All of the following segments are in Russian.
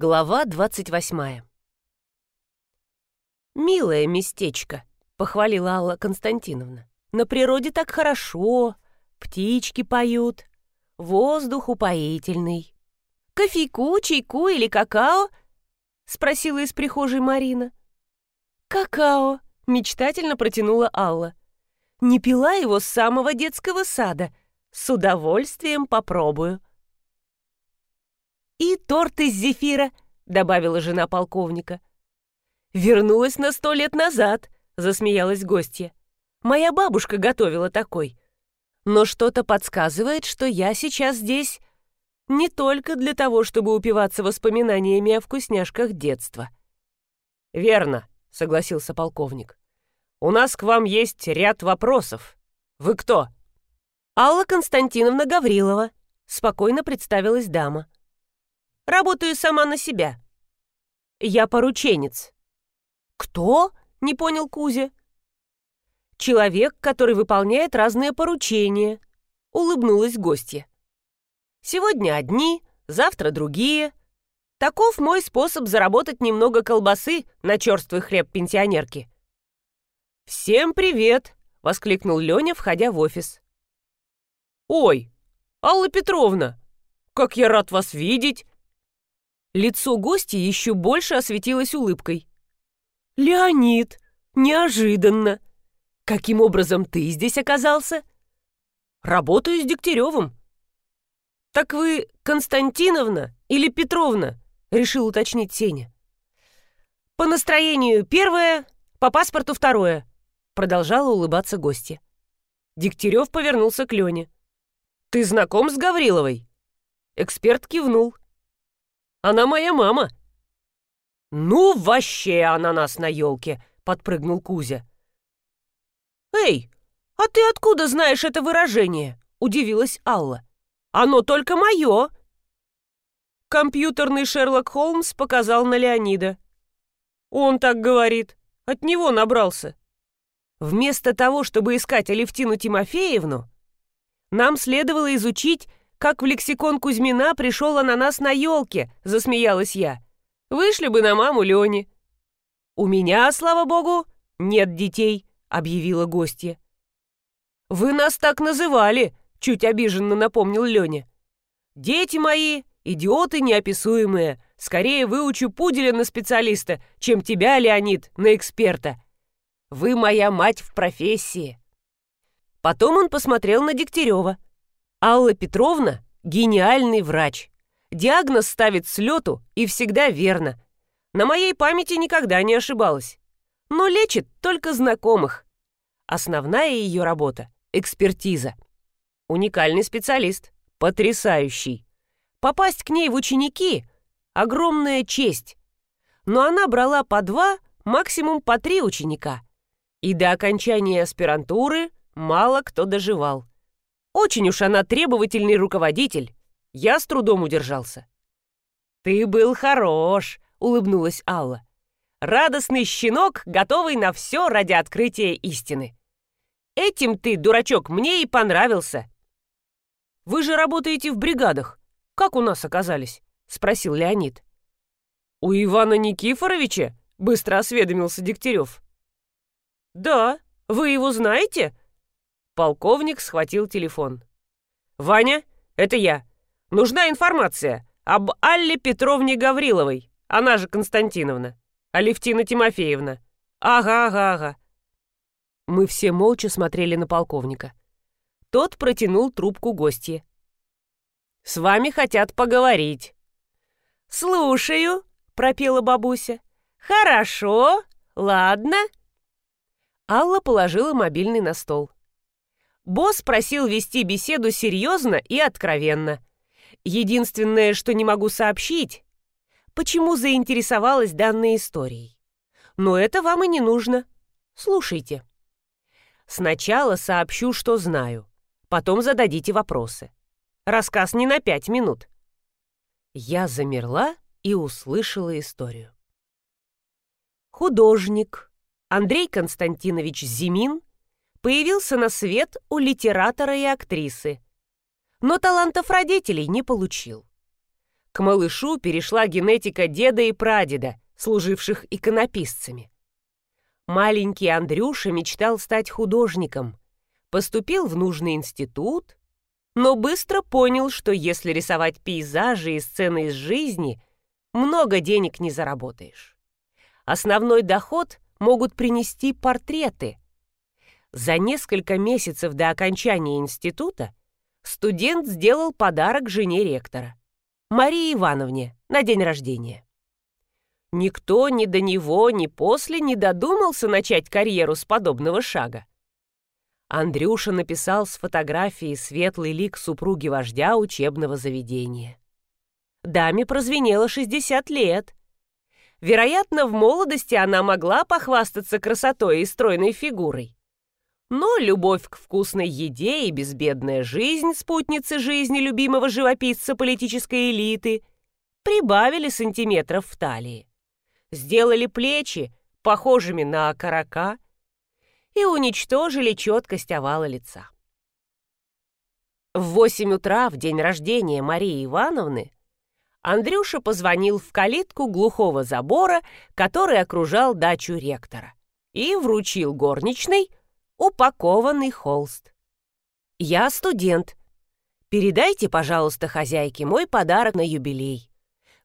Глава 28 «Милое местечко», — похвалила Алла Константиновна. «На природе так хорошо, птички поют, воздух упоительный». «Кофейку, чайку или какао?» — спросила из прихожей Марина. «Какао», — мечтательно протянула Алла. «Не пила его с самого детского сада. С удовольствием попробую». «И торт из зефира», — добавила жена полковника. «Вернулась на сто лет назад», — засмеялась гостья. «Моя бабушка готовила такой. Но что-то подсказывает, что я сейчас здесь не только для того, чтобы упиваться воспоминаниями о вкусняшках детства». «Верно», — согласился полковник. «У нас к вам есть ряд вопросов. Вы кто?» «Алла Константиновна Гаврилова», — спокойно представилась дама. Работаю сама на себя. Я порученец. Кто? Не понял Кузя. Человек, который выполняет разные поручения. Улыбнулась гостья. Сегодня одни, завтра другие. Таков мой способ заработать немного колбасы на черствый хлеб пенсионерки. «Всем привет!» — воскликнул Леня, входя в офис. «Ой, Алла Петровна, как я рад вас видеть!» Лицо гостя еще больше осветилось улыбкой. «Леонид! Неожиданно! Каким образом ты здесь оказался?» «Работаю с Дегтяревым». «Так вы Константиновна или Петровна?» — решил уточнить Сеня. «По настроению первое, по паспорту второе», — продолжала улыбаться гостья. Дегтярев повернулся к Лене. «Ты знаком с Гавриловой?» Эксперт кивнул. Она моя мама». «Ну, вообще ананас на елке!» — подпрыгнул Кузя. «Эй, а ты откуда знаешь это выражение?» — удивилась Алла. «Оно только мое!» Компьютерный Шерлок Холмс показал на Леонида. «Он так говорит. От него набрался. Вместо того, чтобы искать Алевтину Тимофеевну, нам следовало изучить как в лексикон Кузьмина пришел ананас на елке», — засмеялась я. «Вышли бы на маму Лене». «У меня, слава богу, нет детей», — объявила гостья. «Вы нас так называли», — чуть обиженно напомнил Леня. «Дети мои, идиоты неописуемые. Скорее выучу пуделя на специалиста, чем тебя, Леонид, на эксперта. Вы моя мать в профессии». Потом он посмотрел на Дегтярева. Алла Петровна – гениальный врач. Диагноз ставит с лету и всегда верно. На моей памяти никогда не ошибалась. Но лечит только знакомых. Основная ее работа – экспертиза. Уникальный специалист. Потрясающий. Попасть к ней в ученики – огромная честь. Но она брала по два, максимум по три ученика. И до окончания аспирантуры мало кто доживал. Очень уж она требовательный руководитель. Я с трудом удержался. «Ты был хорош», — улыбнулась Алла. «Радостный щенок, готовый на все ради открытия истины. Этим ты, дурачок, мне и понравился». «Вы же работаете в бригадах. Как у нас оказались?» — спросил Леонид. «У Ивана Никифоровича?» — быстро осведомился Дегтярев. «Да, вы его знаете?» Полковник схватил телефон. «Ваня, это я. Нужна информация об Алле Петровне Гавриловой, она же Константиновна. Алевтина Тимофеевна. Ага, ага, ага». Мы все молча смотрели на полковника. Тот протянул трубку гостье. «С вами хотят поговорить». «Слушаю», — пропела бабуся. «Хорошо, ладно». Алла положила мобильный на стол. Босс просил вести беседу серьезно и откровенно. Единственное, что не могу сообщить, почему заинтересовалась данной историей. Но это вам и не нужно. Слушайте. Сначала сообщу, что знаю. Потом зададите вопросы. Рассказ не на пять минут. Я замерла и услышала историю. Художник Андрей Константинович Зимин появился на свет у литератора и актрисы. Но талантов родителей не получил. К малышу перешла генетика деда и прадеда, служивших иконописцами. Маленький Андрюша мечтал стать художником, поступил в нужный институт, но быстро понял, что если рисовать пейзажи и сцены из жизни, много денег не заработаешь. Основной доход могут принести портреты. За несколько месяцев до окончания института студент сделал подарок жене ректора, Марии Ивановне, на день рождения. Никто ни до него, ни после не додумался начать карьеру с подобного шага. Андрюша написал с фотографией светлый лик супруги вождя учебного заведения. Даме прозвенело 60 лет. Вероятно, в молодости она могла похвастаться красотой и стройной фигурой. Но любовь к вкусной еде и безбедная жизнь спутницы жизни любимого живописца политической элиты прибавили сантиметров в талии сделали плечи похожими на окорока и уничтожили четкость овала лица. В восемь утра в день рождения Марии Ивановны Андрюша позвонил в калитку глухого забора, который окружал дачу ректора, и вручил горничной упакованный холст. «Я студент. Передайте, пожалуйста, хозяйке мой подарок на юбилей».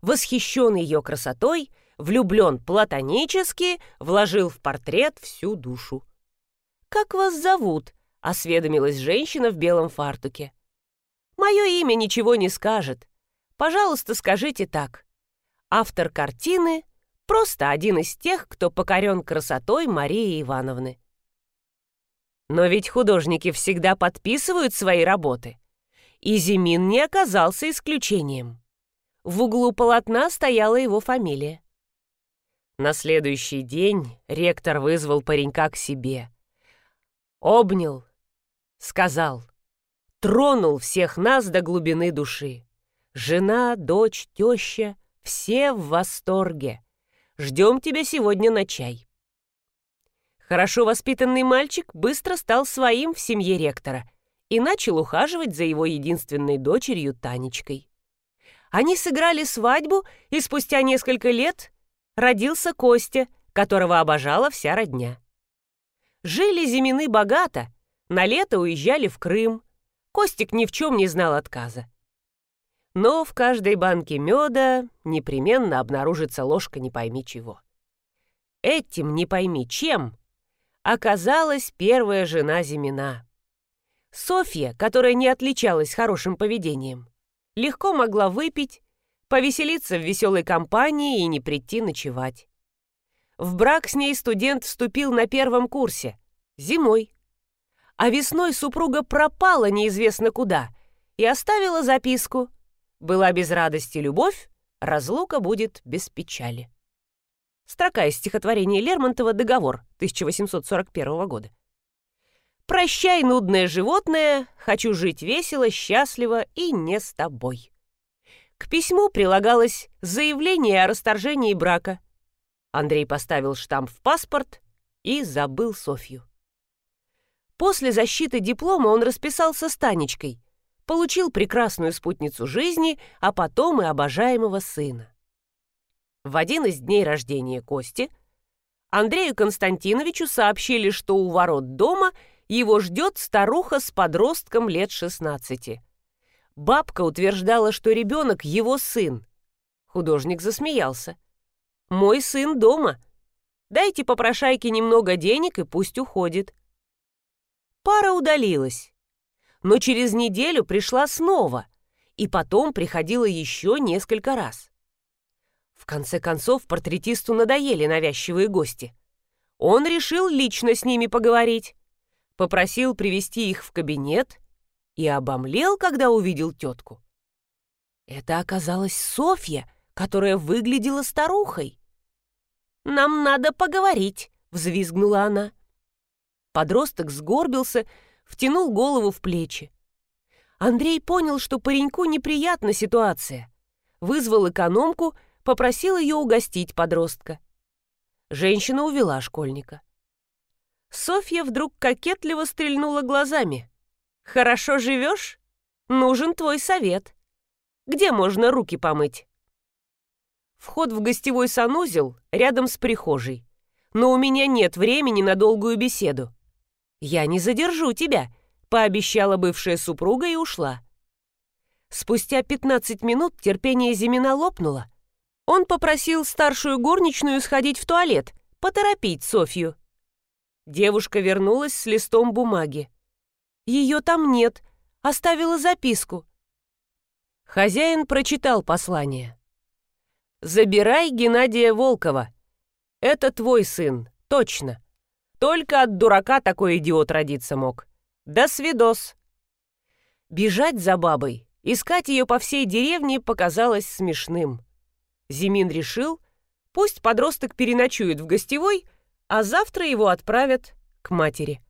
Восхищен ее красотой – влюблен платонически, вложил в портрет всю душу. «Как вас зовут?» — осведомилась женщина в белом фартуке. «Мое имя ничего не скажет. Пожалуйста, скажите так. Автор картины — просто один из тех, кто покорен красотой Марии Ивановны». Но ведь художники всегда подписывают свои работы. И Зимин не оказался исключением. В углу полотна стояла его фамилия. На следующий день ректор вызвал паренька к себе. Обнял, сказал, тронул всех нас до глубины души. Жена, дочь, теща — все в восторге. Ждем тебя сегодня на чай. Хорошо воспитанный мальчик быстро стал своим в семье ректора и начал ухаживать за его единственной дочерью Танечкой. Они сыграли свадьбу, и спустя несколько лет родился Костя, которого обожала вся родня. Жили Зимины богато, на лето уезжали в Крым. Костик ни в чем не знал отказа. Но в каждой банке меда непременно обнаружится ложка не пойми чего. Этим не пойми чем оказалась первая жена Зимина. Софья, которая не отличалась хорошим поведением, легко могла выпить повеселиться в веселой компании и не прийти ночевать. В брак с ней студент вступил на первом курсе, зимой. А весной супруга пропала неизвестно куда и оставила записку. Была без радости любовь, разлука будет без печали. Строка из стихотворения Лермонтова «Договор» 1841 года. «Прощай, нудное животное, хочу жить весело, счастливо и не с тобой». К письму прилагалось заявление о расторжении брака. Андрей поставил штамп в паспорт и забыл Софью. После защиты диплома он расписался с Танечкой, получил прекрасную спутницу жизни, а потом и обожаемого сына. В один из дней рождения Кости Андрею Константиновичу сообщили, что у ворот дома его ждет старуха с подростком лет 16. Бабка утверждала, что ребенок его сын. Художник засмеялся. «Мой сын дома. Дайте попрошайке немного денег и пусть уходит». Пара удалилась. Но через неделю пришла снова, и потом приходила еще несколько раз. В конце концов, портретисту надоели навязчивые гости. Он решил лично с ними поговорить. Попросил привести их в кабинет и обомлел, когда увидел тетку. Это оказалась Софья, которая выглядела старухой. «Нам надо поговорить», — взвизгнула она. Подросток сгорбился, втянул голову в плечи. Андрей понял, что пареньку неприятна ситуация. Вызвал экономку, попросил ее угостить подростка. Женщина увела школьника. Софья вдруг кокетливо стрельнула глазами. Хорошо живешь? Нужен твой совет. Где можно руки помыть?» Вход в гостевой санузел рядом с прихожей. Но у меня нет времени на долгую беседу. «Я не задержу тебя», — пообещала бывшая супруга и ушла. Спустя 15 минут терпение Зимина лопнуло. Он попросил старшую горничную сходить в туалет, поторопить Софью. Девушка вернулась с листом бумаги. Ее там нет, оставила записку. Хозяин прочитал послание. «Забирай Геннадия Волкова. Это твой сын, точно. Только от дурака такой идиот родиться мог. До свидос». Бежать за бабой Искать ее по всей деревне показалось смешным. Зимин решил, пусть подросток переночует в гостевой, а завтра его отправят к матери.